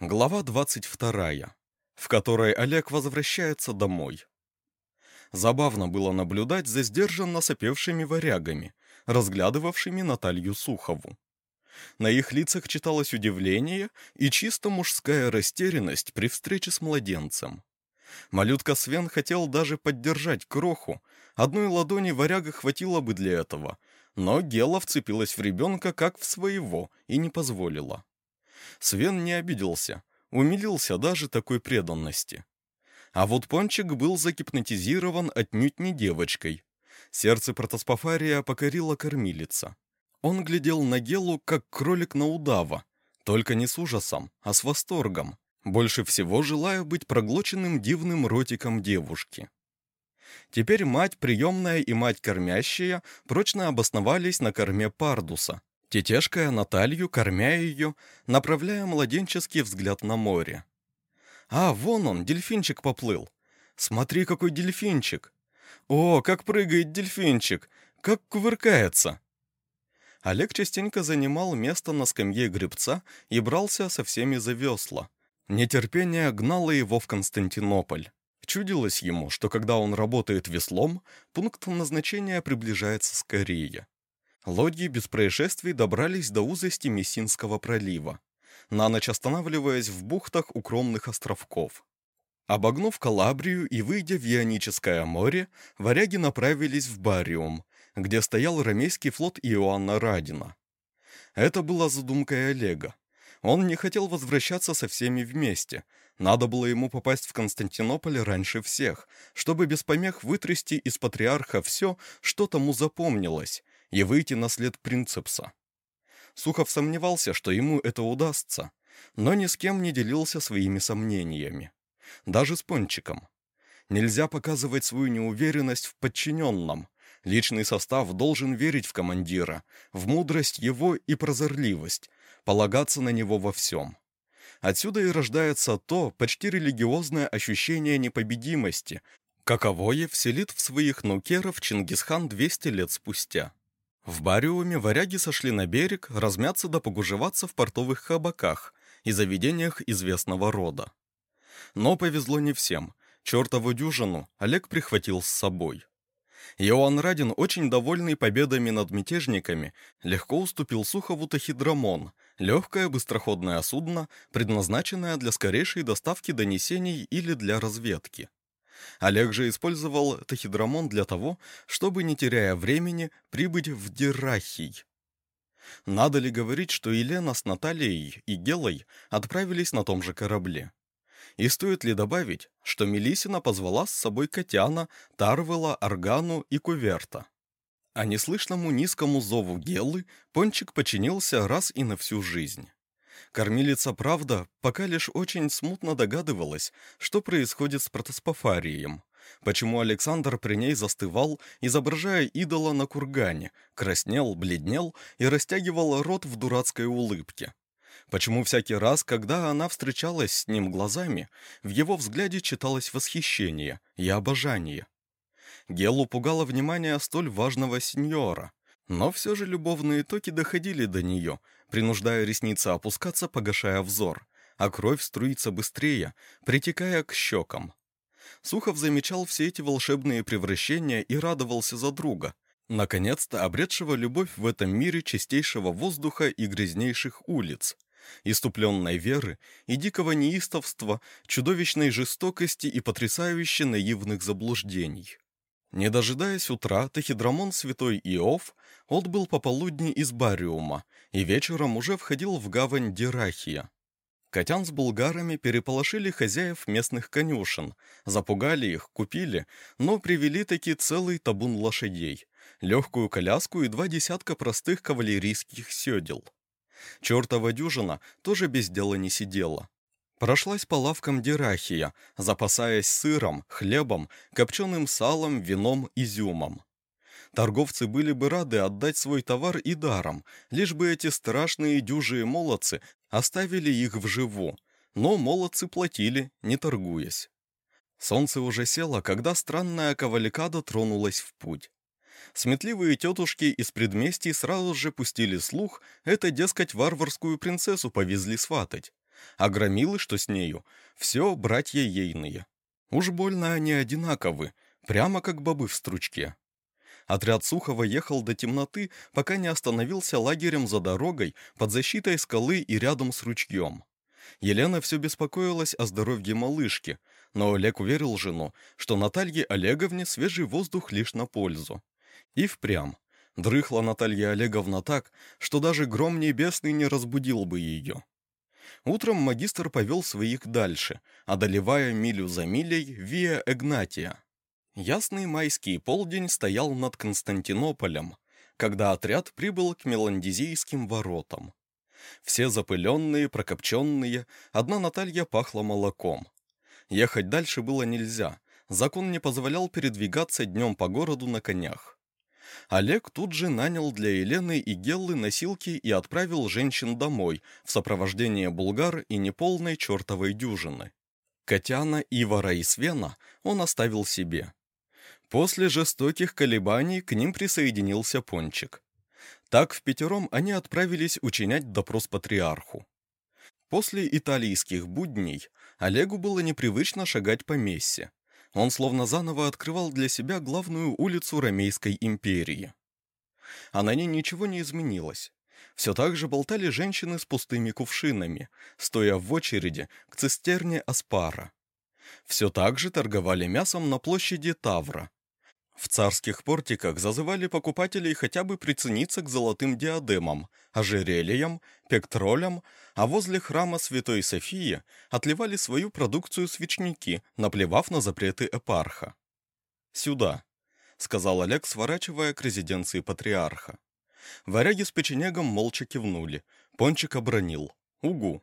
Глава 22, в которой Олег возвращается домой. Забавно было наблюдать за сдержанно сопевшими варягами, разглядывавшими Наталью Сухову. На их лицах читалось удивление и чисто мужская растерянность при встрече с младенцем. Малютка Свен хотел даже поддержать кроху, одной ладони варяга хватило бы для этого, но Гела вцепилась в ребенка как в своего и не позволила. Свен не обиделся, умилился даже такой преданности. А вот Пончик был загипнотизирован отнюдь не девочкой. Сердце протоспофария покорила кормилица. Он глядел на Гелу, как кролик на удава, только не с ужасом, а с восторгом, больше всего желая быть проглоченным дивным ротиком девушки. Теперь мать приемная и мать кормящая прочно обосновались на корме Пардуса, тетешкая Наталью, кормя ее, направляя младенческий взгляд на море. «А, вон он, дельфинчик поплыл! Смотри, какой дельфинчик! О, как прыгает дельфинчик! Как кувыркается!» Олег частенько занимал место на скамье гребца и брался со всеми за весла. Нетерпение гнало его в Константинополь. Чудилось ему, что когда он работает веслом, пункт назначения приближается скорее. Лодьи без происшествий добрались до узости Мессинского пролива, на ночь останавливаясь в бухтах укромных островков. Обогнув Калабрию и выйдя в Ионическое море, варяги направились в Бариум, где стоял ромейский флот Иоанна Радина. Это была задумкой Олега. Он не хотел возвращаться со всеми вместе. Надо было ему попасть в Константинополь раньше всех, чтобы без помех вытрясти из патриарха все, что тому запомнилось, и выйти на след принцепса. Сухов сомневался, что ему это удастся, но ни с кем не делился своими сомнениями. Даже с Пончиком. Нельзя показывать свою неуверенность в подчиненном. Личный состав должен верить в командира, в мудрость его и прозорливость, полагаться на него во всем. Отсюда и рождается то почти религиозное ощущение непобедимости, каковое вселит в своих нукеров Чингисхан 200 лет спустя. В Бариуме варяги сошли на берег размяться да погужеваться в портовых хабаках и заведениях известного рода. Но повезло не всем. Чертову дюжину Олег прихватил с собой. Иоанн Радин, очень довольный победами над мятежниками, легко уступил Сухову Тахидрамон, легкое быстроходное судно, предназначенное для скорейшей доставки донесений или для разведки. Олег же использовал тахидрамон для того, чтобы, не теряя времени, прибыть в Дирахий. Надо ли говорить, что Елена с Натальей и Гелой отправились на том же корабле? И стоит ли добавить, что Мелисина позвала с собой Котяна, Тарвела, Аргану и Куверта? А неслышному низкому зову Геллы Пончик подчинился раз и на всю жизнь. Кормилица, правда, пока лишь очень смутно догадывалась, что происходит с протоспофарием, почему Александр при ней застывал, изображая идола на кургане, краснел, бледнел и растягивал рот в дурацкой улыбке. Почему всякий раз, когда она встречалась с ним глазами, в его взгляде читалось восхищение и обожание. Гелу пугало внимание столь важного сеньора, но все же любовные токи доходили до нее, принуждая ресницы опускаться, погашая взор, а кровь струится быстрее, притекая к щекам. Сухов замечал все эти волшебные превращения и радовался за друга, наконец-то обретшего любовь в этом мире чистейшего воздуха и грязнейших улиц, иступленной веры и дикого неистовства, чудовищной жестокости и потрясающе наивных заблуждений. Не дожидаясь утра, Тахидрамон Святой Иов отбыл пополудни из Бариума и вечером уже входил в гавань Дирахия. Котян с булгарами переполошили хозяев местных конюшен, запугали их, купили, но привели таки целый табун лошадей, легкую коляску и два десятка простых кавалерийских седел. Чертова дюжина тоже без дела не сидела. Прошлась по лавкам Дирахия, запасаясь сыром, хлебом, копченым салом, вином, изюмом. Торговцы были бы рады отдать свой товар и даром, лишь бы эти страшные дюжие молодцы оставили их вживу, но молодцы платили, не торгуясь. Солнце уже село, когда странная кавалькада тронулась в путь. Сметливые тетушки из предместий сразу же пустили слух, это, дескать, варварскую принцессу повезли сватать А громилы, что с нею, все братья ейные. Уж больно они одинаковы, прямо как бобы в стручке. Отряд Сухова ехал до темноты, пока не остановился лагерем за дорогой под защитой скалы и рядом с ручьем. Елена все беспокоилась о здоровье малышки, но Олег уверил жену, что Наталье Олеговне свежий воздух лишь на пользу. И впрямь. Дрыхла Наталья Олеговна так, что даже гром небесный не разбудил бы ее. Утром магистр повел своих дальше, одолевая милю за милей Виа Эгнатия. Ясный майский полдень стоял над Константинополем, когда отряд прибыл к Меландизийским воротам. Все запыленные, прокопченные, одна Наталья пахла молоком. Ехать дальше было нельзя, закон не позволял передвигаться днем по городу на конях. Олег тут же нанял для Елены и Геллы носилки и отправил женщин домой в сопровождении булгар и неполной чертовой дюжины. Котяна, Ивара и Свена он оставил себе. После жестоких колебаний к ним присоединился Пончик. Так в пятером они отправились учинять допрос патриарху. После итальянских будней Олегу было непривычно шагать по мессе. Он словно заново открывал для себя главную улицу Ромейской империи. А на ней ничего не изменилось. Все так же болтали женщины с пустыми кувшинами, стоя в очереди к цистерне Аспара. Все так же торговали мясом на площади Тавра, в царских портиках зазывали покупателей хотя бы прицениться к золотым диадемам, ожерельям, пектролям, а возле храма Святой Софии отливали свою продукцию свечники, наплевав на запреты эпарха. «Сюда», — сказал Олег, сворачивая к резиденции патриарха. Варяги с печенегом молча кивнули. Пончик обронил. «Угу».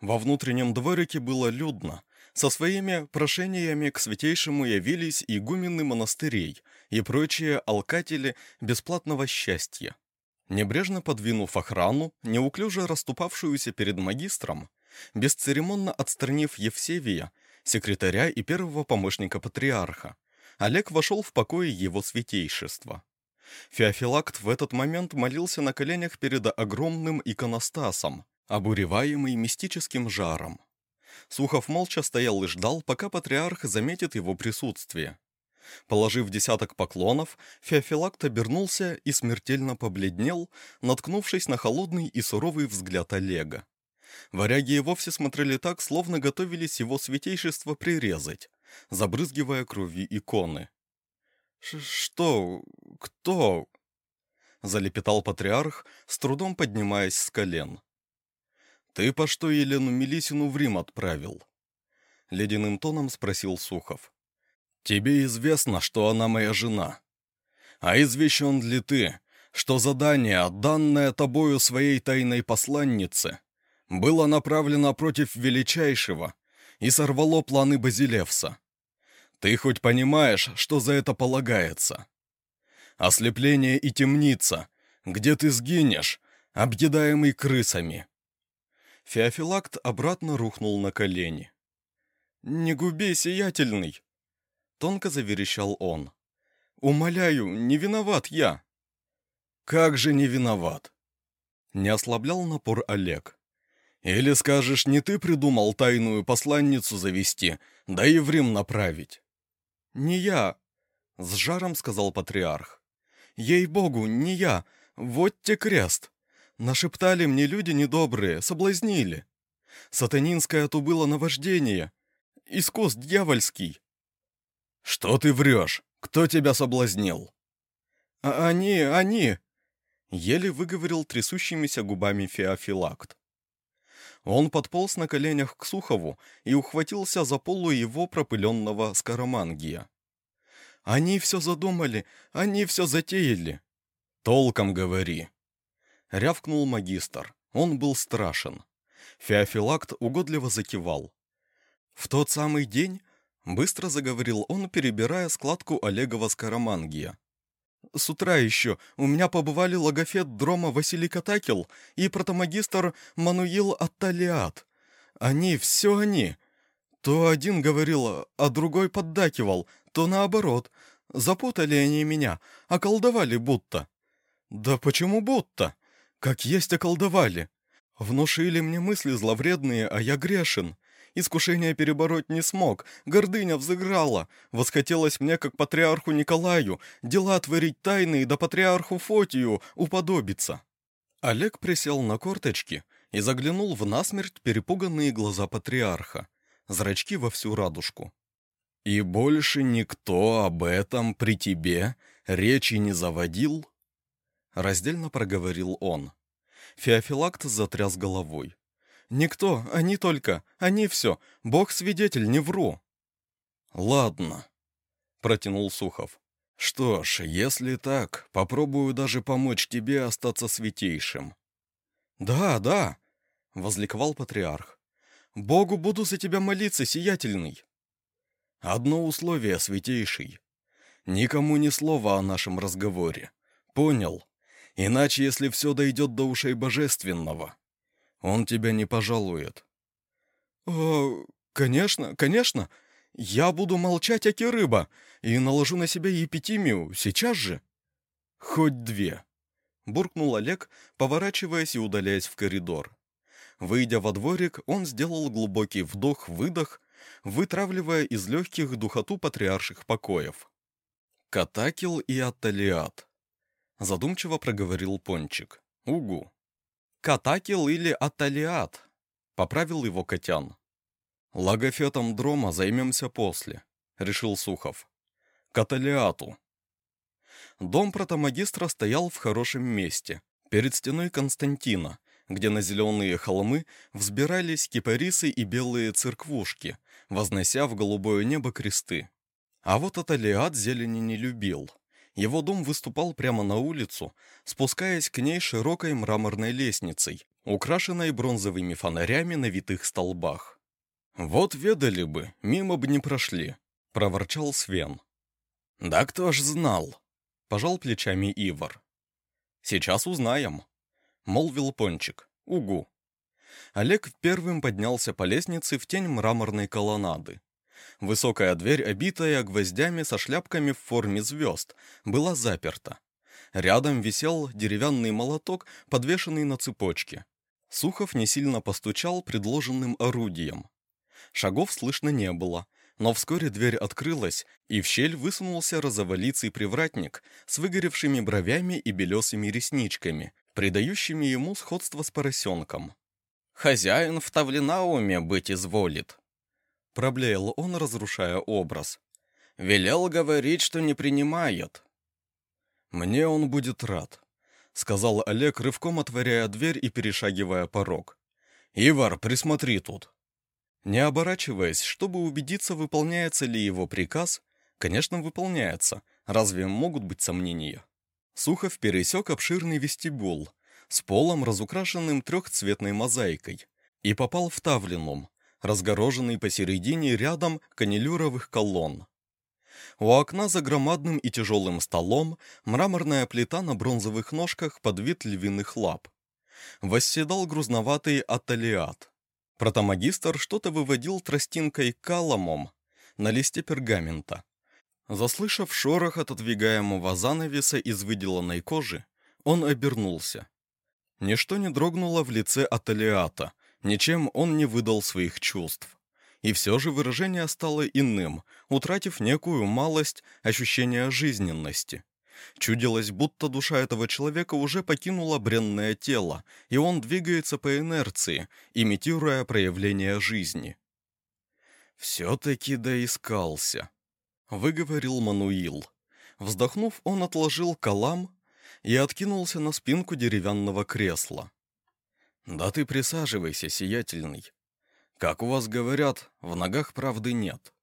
Во внутреннем дворике было людно, со своими прошениями к святейшему явились игумены монастырей и прочие алкатели бесплатного счастья. Небрежно подвинув охрану, неуклюже расступавшуюся перед магистром, бесцеремонно отстранив Евсевия, секретаря и первого помощника патриарха, Олег вошел в покои его святейшества. Феофилакт в этот момент молился на коленях перед огромным иконостасом, обуреваемый мистическим жаром. Сухов молча стоял и ждал, пока патриарх заметит его присутствие. Положив десяток поклонов, Феофилакт обернулся и смертельно побледнел, наткнувшись на холодный и суровый взгляд Олега. Варяги и вовсе смотрели так, словно готовились его святейшество прирезать, забрызгивая кровью иконы. «Что? Кто?» — залепетал патриарх, с трудом поднимаясь с колен. «Ты по что Елену Мелисину в Рим отправил?» Ледяным тоном спросил Сухов. «Тебе известно, что она моя жена. А извещен ли ты, что задание, данное тобою своей тайной посланнице, было направлено против Величайшего и сорвало планы Базилевса? Ты хоть понимаешь, что за это полагается? Ослепление и темница, где ты сгинешь, объедаемый крысами». Феофилакт обратно рухнул на колени. «Не губи, сиятельный!» Тонко заверещал он. «Умоляю, не виноват я!» «Как же не виноват?» Не ослаблял напор Олег. «Или скажешь, не ты придумал тайную посланницу завести, да и в Рим направить?» «Не я!» — с жаром сказал патриарх. «Ей-богу, не я! Вот те крест!» Нашептали мне люди недобрые, соблазнили. Сатанинское то было наваждение. Искус дьявольский. Что ты врешь? Кто тебя соблазнил? А они, они... Еле выговорил трясущимися губами Феофилакт. Он подполз на коленях к Сухову и ухватился за полу его пропыленного скоромангия. «Они все задумали, они все затеяли!» «Толком говори!» — рявкнул магистр. Он был страшен. Феофилакт угодливо закивал. «В тот самый день...» — быстро заговорил он, перебирая складку Олегова Скоромангия. «С утра еще у меня побывали логофет Дрома Василий Катакил и протомагистр Мануил Атталиат. Они, все они. То один говорил, а другой поддакивал, то наоборот. Запутали они меня, околдовали будто». «Да почему будто?» Как есть околдовали. Внушили мне мысли зловредные, а я грешен. Искушение перебороть не смог, гордыня взыграла. Восхотелось мне, как патриарху Николаю, дела творить тайные, да патриарху Фотию уподобиться». Олег присел на корточки и заглянул в насмерть перепуганные глаза патриарха, зрачки во всю радужку. «И больше никто об этом при тебе речи не заводил?» Раздельно проговорил он. Феофилакт затряс головой. «Никто, они только, они все. Бог свидетель, не вру». «Ладно», — протянул Сухов. «Что ж, если так, попробую даже помочь тебе остаться святейшим». «Да, да», — возликовал патриарх. «Богу буду за тебя молиться, сиятельный». «Одно условие, святейший. Никому ни слова о нашем разговоре. Понял? Иначе, если все дойдет до ушей божественного, он тебя не пожалует». «О, конечно, конечно. Я буду молчать, аки рыба, и наложу на себя епитимию сейчас же». «Хоть две», — буркнул Олег, поворачиваясь и удаляясь в коридор. Выйдя во дворик, он сделал глубокий вдох-выдох, вытравливая из легких духоту патриарших покоев. «Катакил и Атталиат», — задумчиво проговорил Пончик. «Угу». «Катакил или Аталиат», — поправил его Котян. «Логофетом дрома займемся после», — решил Сухов. «Каталиату». Дом протомагистра стоял в хорошем месте, перед стеной Константина, где на зеленые холмы взбирались кипарисы и белые церквушки, вознося в голубое небо кресты. А вот Аталиат зелени не любил. Его дом выступал прямо на улицу, спускаясь к ней широкой мраморной лестницей, украшенной бронзовыми фонарями на витых столбах. «Вот ведали бы, мимо бы не прошли», — проворчал Свен. «Да кто ж знал?» — пожал плечами Ивар. «Сейчас узнаем», — молвил Пончик. «Угу». Олег первым поднялся по лестнице в тень мраморной колоннады. Высокая дверь, обитая гвоздями со шляпками в форме звезд, была заперта. Рядом висел деревянный молоток, подвешенный на цепочке. Сухов не сильно постучал предложенным орудием. Шагов слышно не было, но вскоре дверь открылась, и в щель высунулся розоволицый привратник с выгоревшими бровями и белесыми ресничками, придающими ему сходство с поросенком. «Хозяин в Тавлинауме быть изволит», Проблеял он, разрушая образ. «Велел говорить, что не принимает». «Мне он будет рад», — сказал Олег, рывком отворяя дверь и перешагивая порог. «Ивар, присмотри тут». Не оборачиваясь, чтобы убедиться, выполняется ли его приказ, конечно, выполняется, разве могут быть сомнения? Сухов пересек обширный вестибюл с полом, разукрашенным трехцветной мозаикой, и попал в Тавлинум, разгороженный посередине рядом канилюровых колонн. У окна за громадным и тяжелым столом мраморная плита на бронзовых ножках под вид львиных лап. Восседал грузноватый аталиат. Протомагистр что-то выводил тростинкой каламом на листе пергамента. Заслышав шорох отодвигаемого занавеса из выделанной кожи, он обернулся. Ничто не дрогнуло в лице аталиата, Ничем он не выдал своих чувств. И все же выражение стало иным, утратив некую малость ощущения жизненности. Чудилось, будто душа этого человека уже покинула бренное тело, и он двигается по инерции, имитируя проявление жизни. «Все-таки доискался», — выговорил Мануил. Вздохнув, он отложил калам и откинулся на спинку деревянного кресла. «Да ты присаживайся, сиятельный. Как у вас говорят, в ногах правды нет».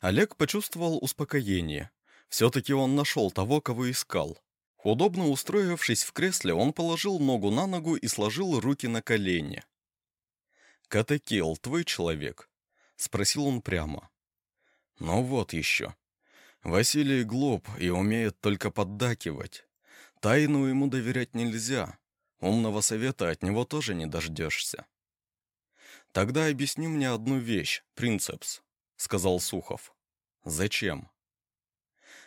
Олег почувствовал успокоение. Все-таки он нашел того, кого искал. Удобно устроившись в кресле, он положил ногу на ногу и сложил руки на колени. «Катекил, твой человек?» — спросил он прямо. «Ну вот еще. Василий глуп и умеет только поддакивать. Тайну ему доверять нельзя, Умного совета от него тоже не дождешься. «Тогда объясни мне одну вещь, принцепс», — сказал Сухов. «Зачем?»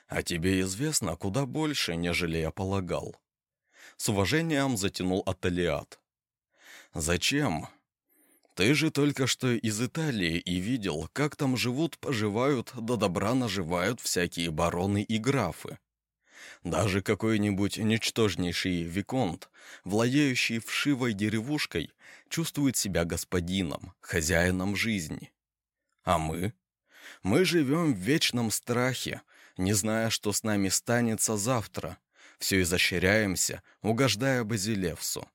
«А тебе известно куда больше, нежели я полагал». С уважением затянул Аталиат. «Зачем? Ты же только что из Италии и видел, как там живут, поживают, да добра наживают всякие бароны и графы. Даже какой-нибудь ничтожнейший виконт, владеющий вшивой деревушкой, чувствует себя господином, хозяином жизни. А мы? Мы живем в вечном страхе, не зная, что с нами станется завтра. Все изощряемся, угождая Базилевсу.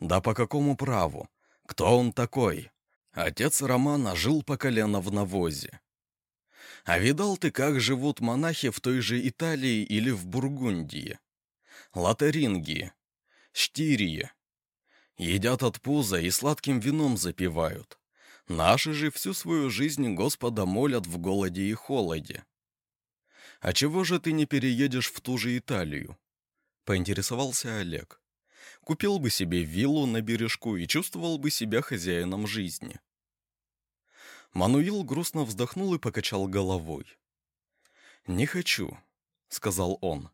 Да по какому праву? Кто он такой? Отец Романа жил по колено в навозе. А видал ты, как живут монахи в той же Италии или в Бургундии? Лотарингии, Штирии. Едят от пуза и сладким вином запивают. Наши же всю свою жизнь Господа молят в голоде и холоде. А чего же ты не переедешь в ту же Италию? Поинтересовался Олег. Купил бы себе виллу на бережку и чувствовал бы себя хозяином жизни. Мануил грустно вздохнул и покачал головой. «Не хочу», — сказал он.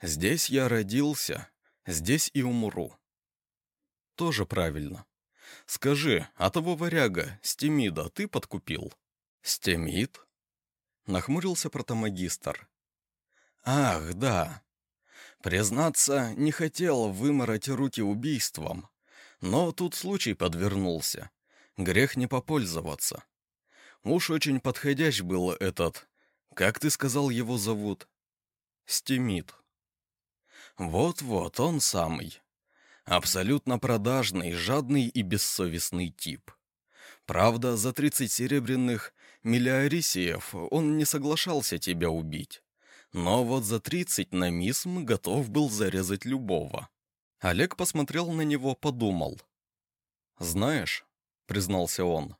«Здесь я родился, здесь и умру». «Тоже правильно. Скажи, а того варяга, Стемида, ты подкупил?» «Стемид?» — нахмурился протомагистр. «Ах, да. Признаться, не хотел вымороть руки убийством, но тут случай подвернулся. Грех не попользоваться. Уж очень подходящ был этот... Как ты сказал, его зовут? Стемид. Вот-вот, он самый. Абсолютно продажный, жадный и бессовестный тип. Правда, за тридцать серебряных миллиарисиев он не соглашался тебя убить. Но вот за тридцать на мисм готов был зарезать любого. Олег посмотрел на него, подумал. «Знаешь», — признался он, —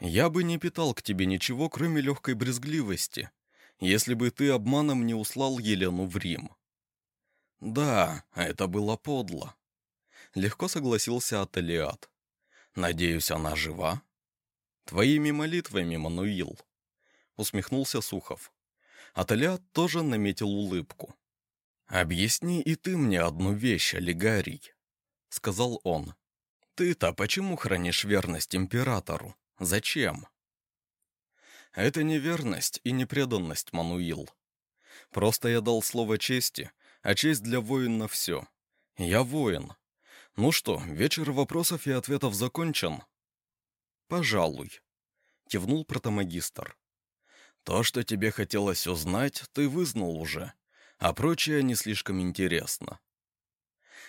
«я бы не питал к тебе ничего, кроме легкой брезгливости, если бы ты обманом не услал Елену в Рим». «Да, это было подло», — легко согласился Аталиат. «Надеюсь, она жива?» «Твоими молитвами, Мануил», — усмехнулся Сухов. Аталиат тоже наметил улыбку. «Объясни и ты мне одну вещь, Олигарий», — сказал он. «Ты-то почему хранишь верность императору? Зачем?» «Это не верность и не преданность, Мануил. Просто я дал слово чести, а честь для воина все. Я воин. Ну что, вечер вопросов и ответов закончен?» «Пожалуй», — кивнул протомагистр. То, что тебе хотелось узнать, ты вызнал уже, а прочее не слишком интересно.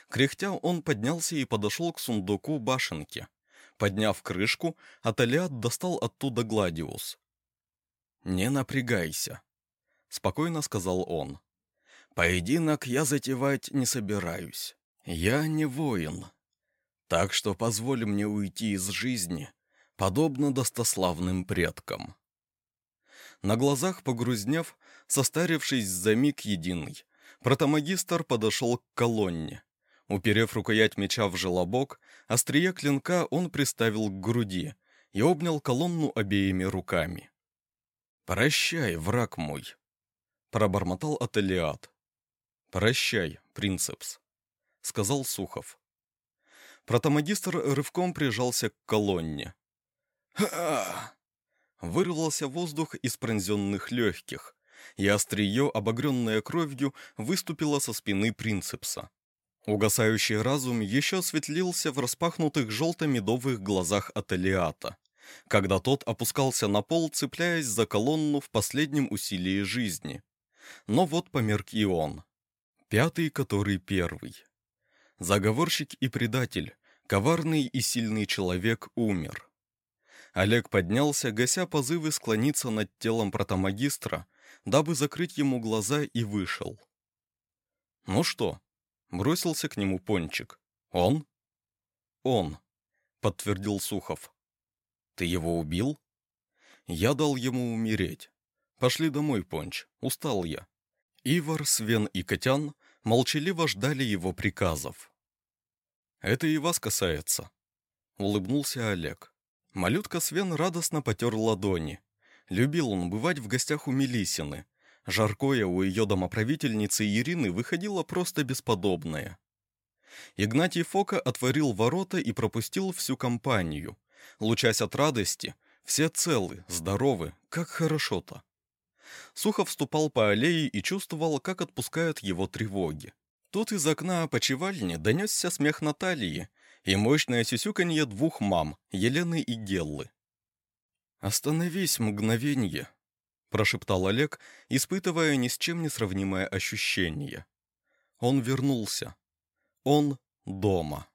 Кряхтя он поднялся и подошел к сундуку башенки. Подняв крышку, Аталиат достал оттуда гладиус. «Не напрягайся», — спокойно сказал он. «Поединок я затевать не собираюсь. Я не воин. Так что позволь мне уйти из жизни, подобно достославным предкам». На глазах погрузнев, состарившись за миг единый, протомагистр подошел к колонне. Уперев рукоять меча в желобок, острие клинка он приставил к груди и обнял колонну обеими руками. «Прощай, враг мой!» — пробормотал Ателиат. «Прощай, принцепс», — сказал Сухов. Протомагистр рывком прижался к колонне. «Ха!» Вырвался воздух из пронзенных легких, и острие, обогренное кровью, выступило со спины принцепса. Угасающий разум еще осветлился в распахнутых желто-медовых глазах Ателиата, когда тот опускался на пол, цепляясь за колонну в последнем усилии жизни. Но вот померк и он. Пятый, который первый. Заговорщик и предатель, коварный и сильный человек умер. Олег поднялся, гася позывы склониться над телом протомагистра, дабы закрыть ему глаза и вышел. «Ну что?» — бросился к нему Пончик. «Он?» «Он», — подтвердил Сухов. «Ты его убил?» «Я дал ему умереть. Пошли домой, Понч, устал я». Ивар, Свен и Котян молчаливо ждали его приказов. «Это и вас касается», — улыбнулся Олег. Малютка Свен радостно потер ладони. Любил он бывать в гостях у Мелисины. Жаркое у ее домоправительницы Ирины выходило просто бесподобное. Игнатий Фока отворил ворота и пропустил всю компанию. Лучась от радости, все целы, здоровы, как хорошо-то. Сухов вступал по аллее и чувствовал, как отпускают его тревоги. Тут из окна опочивальни донесся смех Натальи и мощное сюсюканье двух мам, Елены и Геллы. «Остановись, мгновенье», — прошептал Олег, испытывая ни с чем не сравнимое ощущение. Он вернулся. Он дома.